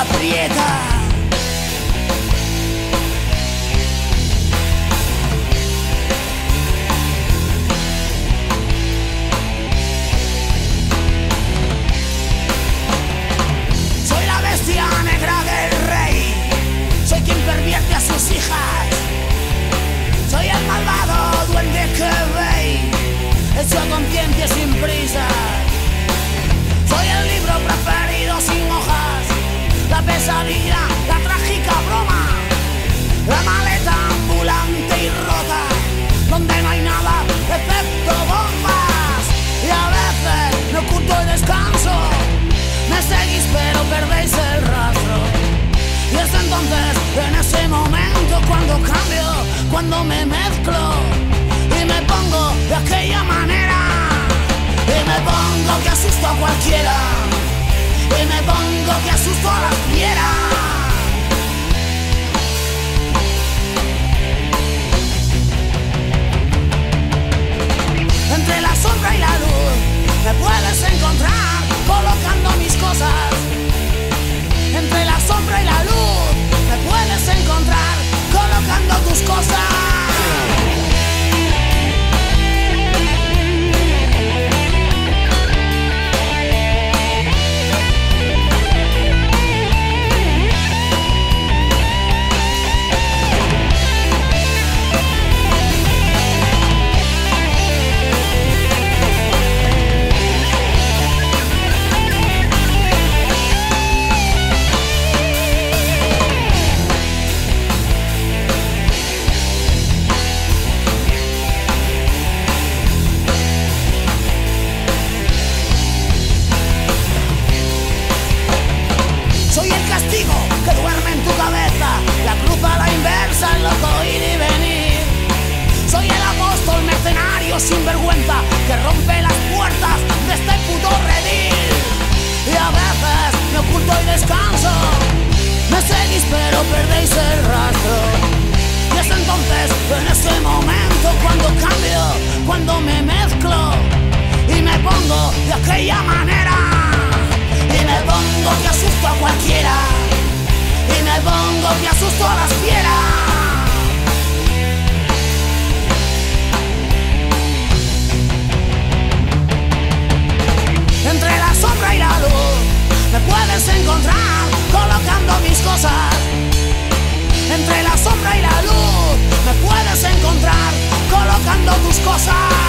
aprieta. Donde no hay nada excepto bombas. Y a veces me oculto el descanso, me seguís pero perdéis el rastro. Y es entonces, en ese momento, cuando cambio, cuando me mezclo y me pongo de aquella manera. Y me pongo que asusto a cualquiera. Y me pongo que asusto a las fieras. Oculto y descanso, me seguís pero perdéis el rastro. Y es entonces, en ese momento, cuando cambio, cuando me mezclo y me pongo de aquella manera. Puedes encontrar colocando mis cosas. Entre la sombra y la luz me puedes encontrar colocando tus cosas.